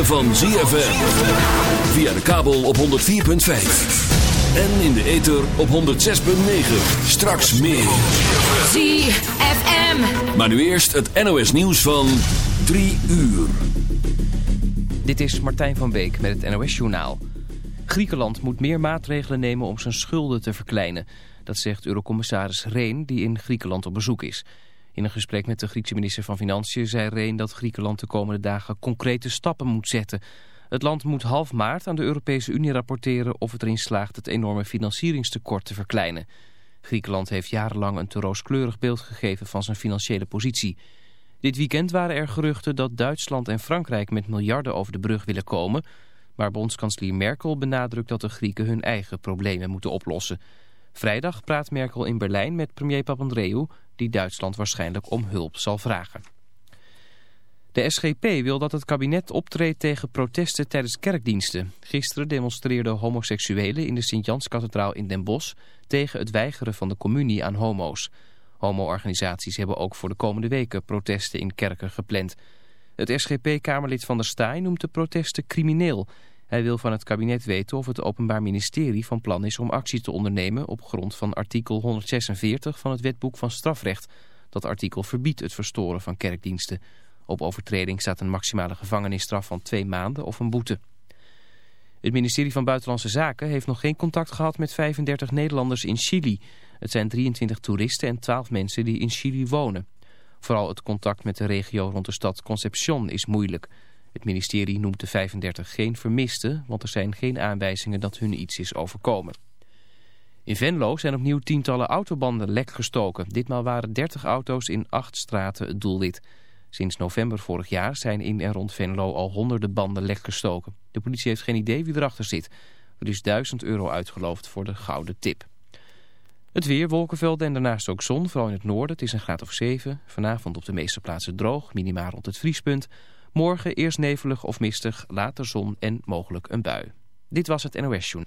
Ritme van ZFM. Via de kabel op 104.5. En in de ether op 106.9. Straks meer. ZFM. Maar nu eerst het NOS nieuws van 3 uur. Dit is Martijn van Beek met het NOS Journaal. Griekenland moet meer maatregelen nemen om zijn schulden te verkleinen. Dat zegt Eurocommissaris Reen, die in Griekenland op bezoek is. In een gesprek met de Griekse minister van Financiën zei Reen dat Griekenland de komende dagen concrete stappen moet zetten. Het land moet half maart aan de Europese Unie rapporteren of het erin slaagt het enorme financieringstekort te verkleinen. Griekenland heeft jarenlang een te rooskleurig beeld gegeven van zijn financiële positie. Dit weekend waren er geruchten dat Duitsland en Frankrijk met miljarden over de brug willen komen. Maar bondskanselier Merkel benadrukt dat de Grieken hun eigen problemen moeten oplossen. Vrijdag praat Merkel in Berlijn met premier Papandreou, die Duitsland waarschijnlijk om hulp zal vragen. De SGP wil dat het kabinet optreedt tegen protesten tijdens kerkdiensten. Gisteren demonstreerden homoseksuelen in de Sint-Janskathedraal in Den Bosch tegen het weigeren van de communie aan homo's. Homo-organisaties hebben ook voor de komende weken protesten in kerken gepland. Het SGP-kamerlid Van der Staaij noemt de protesten crimineel. Hij wil van het kabinet weten of het Openbaar Ministerie van plan is om actie te ondernemen op grond van artikel 146 van het wetboek van strafrecht. Dat artikel verbiedt het verstoren van kerkdiensten. Op overtreding staat een maximale gevangenisstraf van twee maanden of een boete. Het ministerie van Buitenlandse Zaken heeft nog geen contact gehad met 35 Nederlanders in Chili. Het zijn 23 toeristen en 12 mensen die in Chili wonen. Vooral het contact met de regio rond de stad Concepción is moeilijk. Het ministerie noemt de 35 geen vermisten, want er zijn geen aanwijzingen dat hun iets is overkomen. In Venlo zijn opnieuw tientallen autobanden lek gestoken. Ditmaal waren 30 auto's in acht straten het doelwit. Sinds november vorig jaar zijn in en rond Venlo al honderden banden lek gestoken. De politie heeft geen idee wie erachter zit. Er is 1000 euro uitgeloofd voor de gouden tip. Het weer, wolkenvelden en daarnaast ook zon, vooral in het noorden. Het is een graad of 7. Vanavond op de meeste plaatsen droog, minimaal rond het vriespunt. Morgen eerst nevelig of mistig, later zon en mogelijk een bui. Dit was het NOS Joen.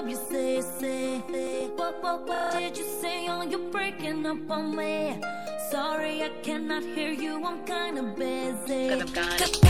love you say, say, say. What, what, what did you say? Oh, you're breaking up on me. Sorry, I cannot hear you. I'm kinda busy. Cause I'm gone.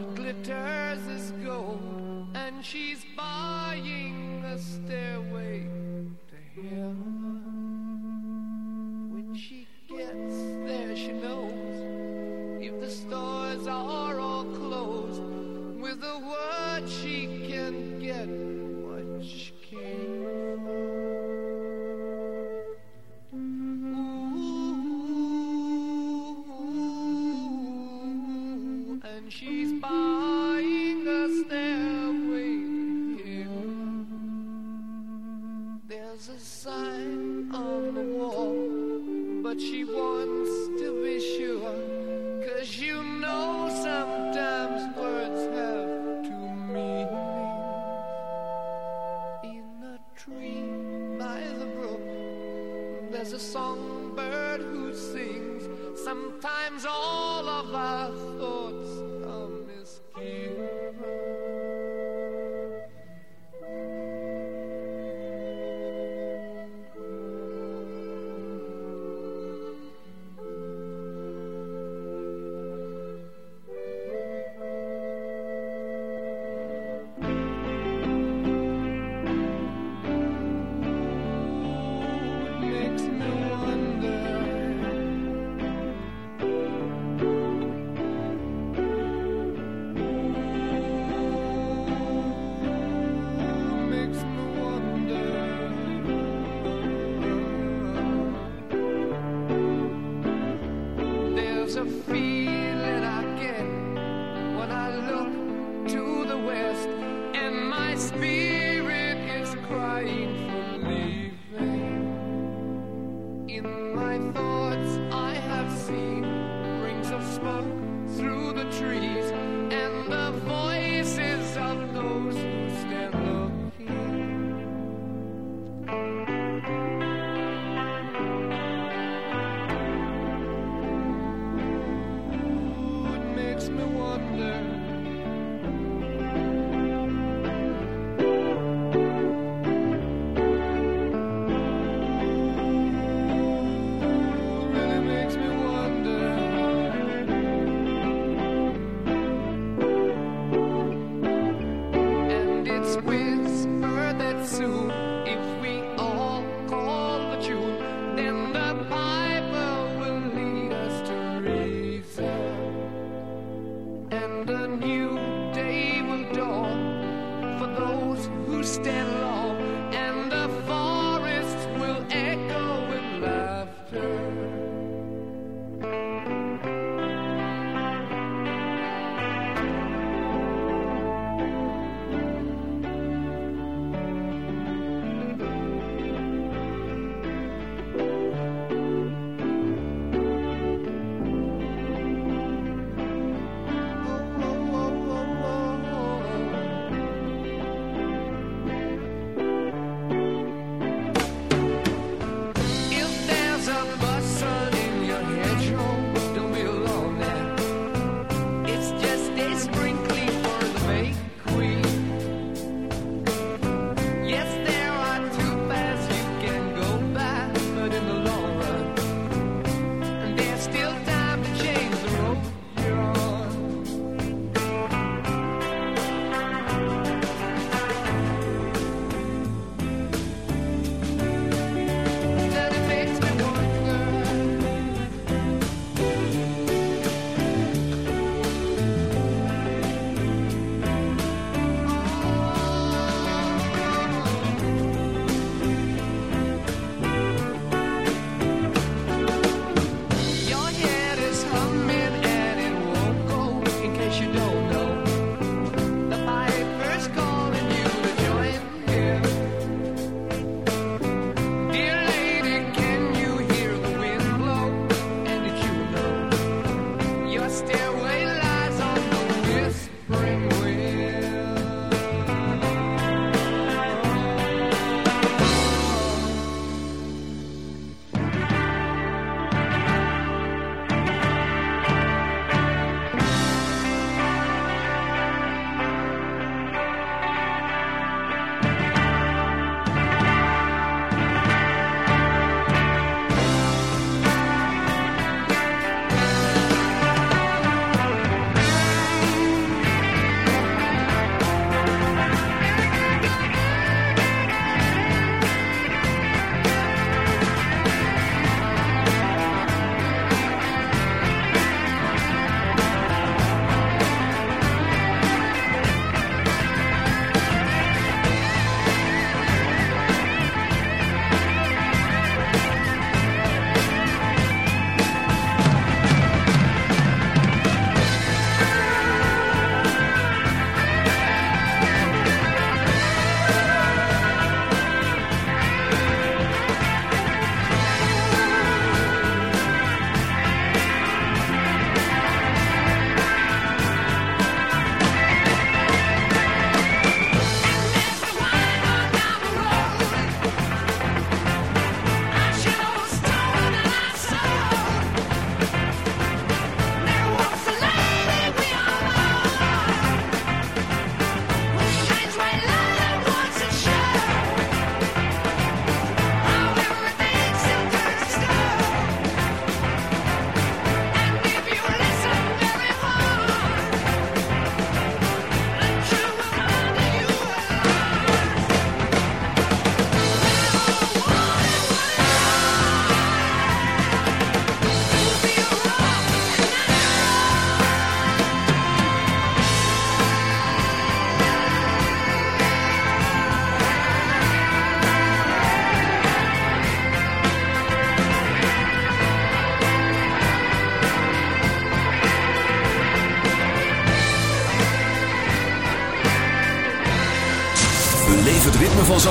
that glitters is gold, and she's by.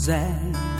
zijn.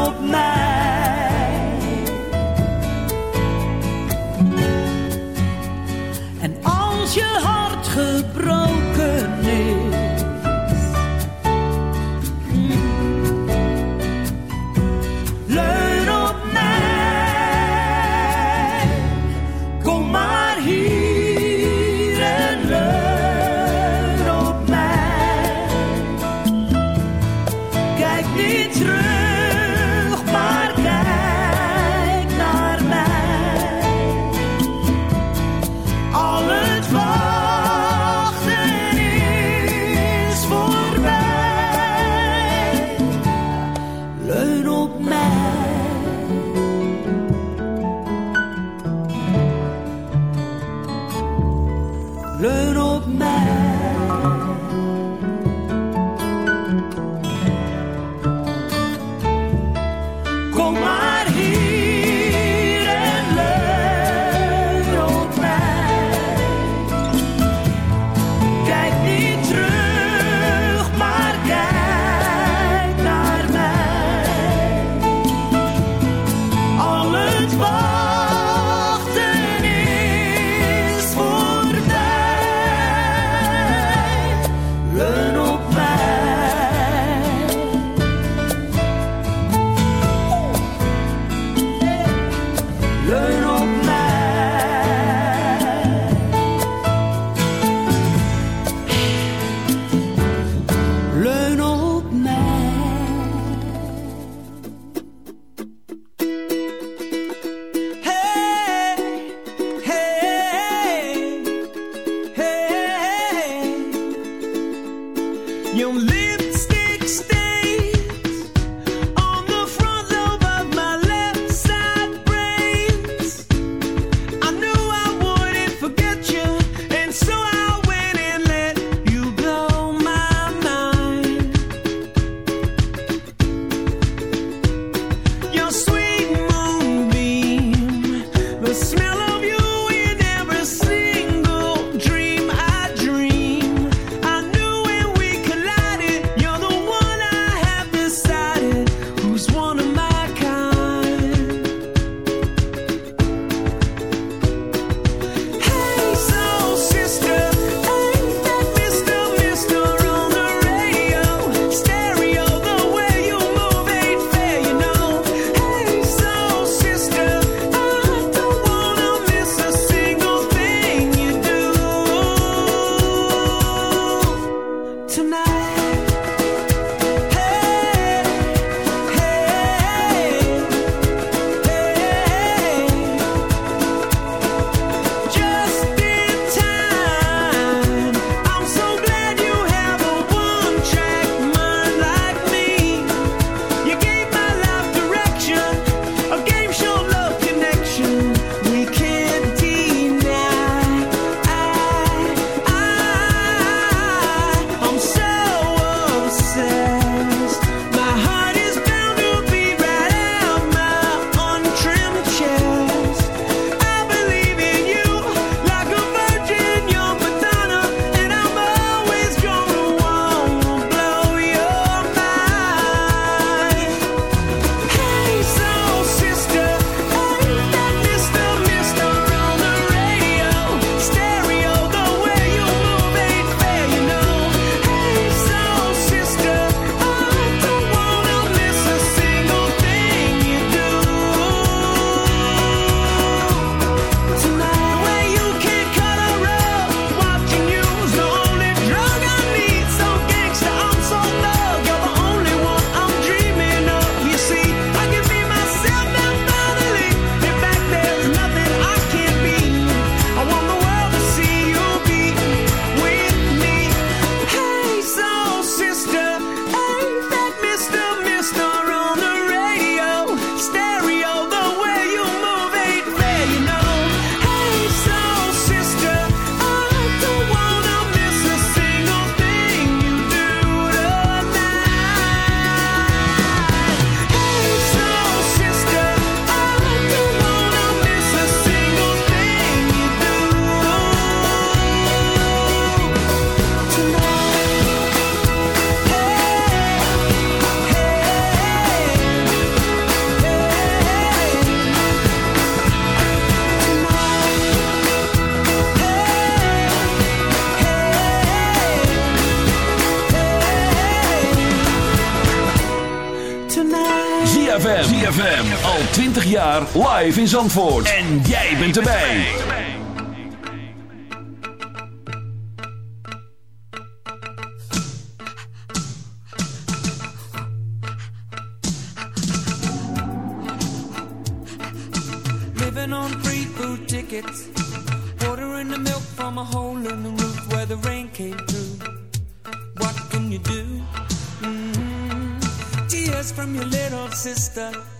jaar live in Zandvoort. En jij bent erbij. Living on free food tickets. Ordering the milk from a hole in the roof where the rain came through. What can you do? mm Tears from your little sister.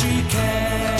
She can.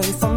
away from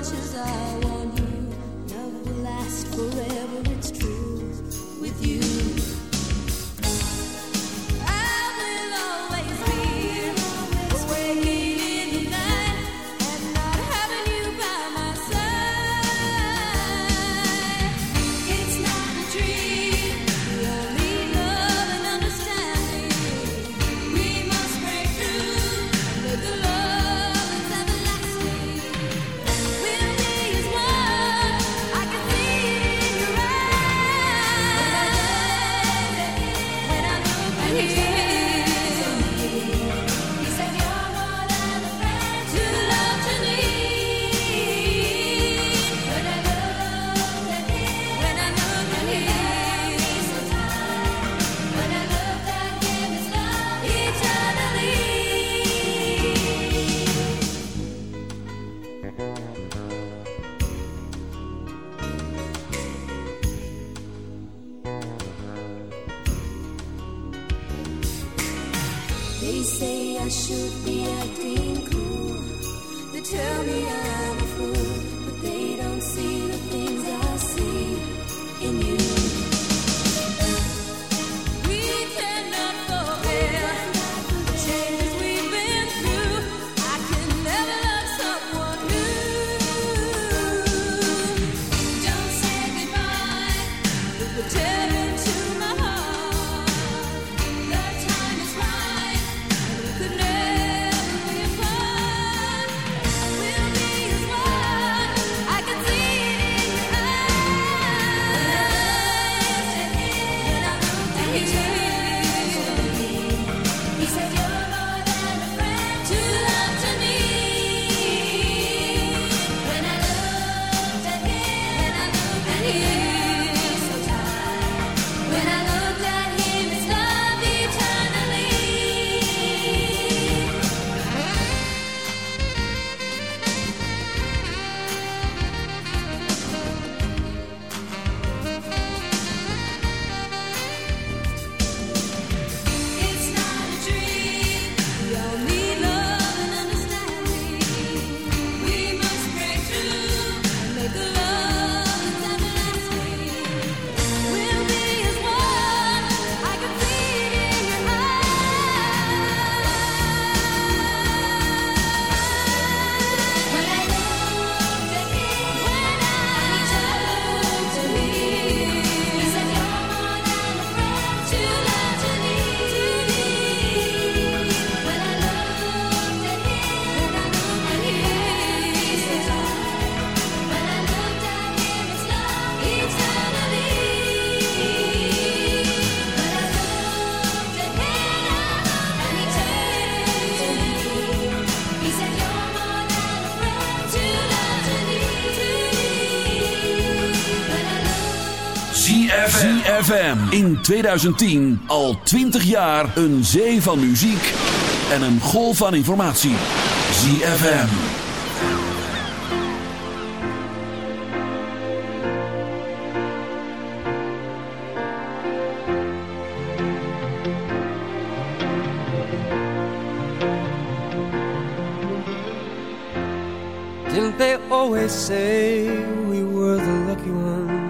much as I want ZFM. In 2010 al 20 jaar een zee van muziek en een golf van informatie. ZFM. Didn't they always say we were the lucky ones?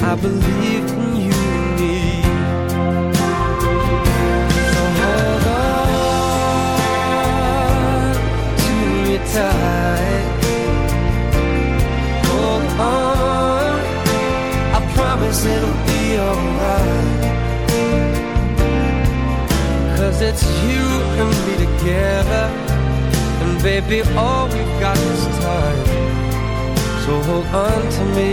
I believe in you and me. So hold on to me tight. Hold on, I promise it'll be alright. Cause it's you and me together. And baby, all we've got is time. So hold on to me,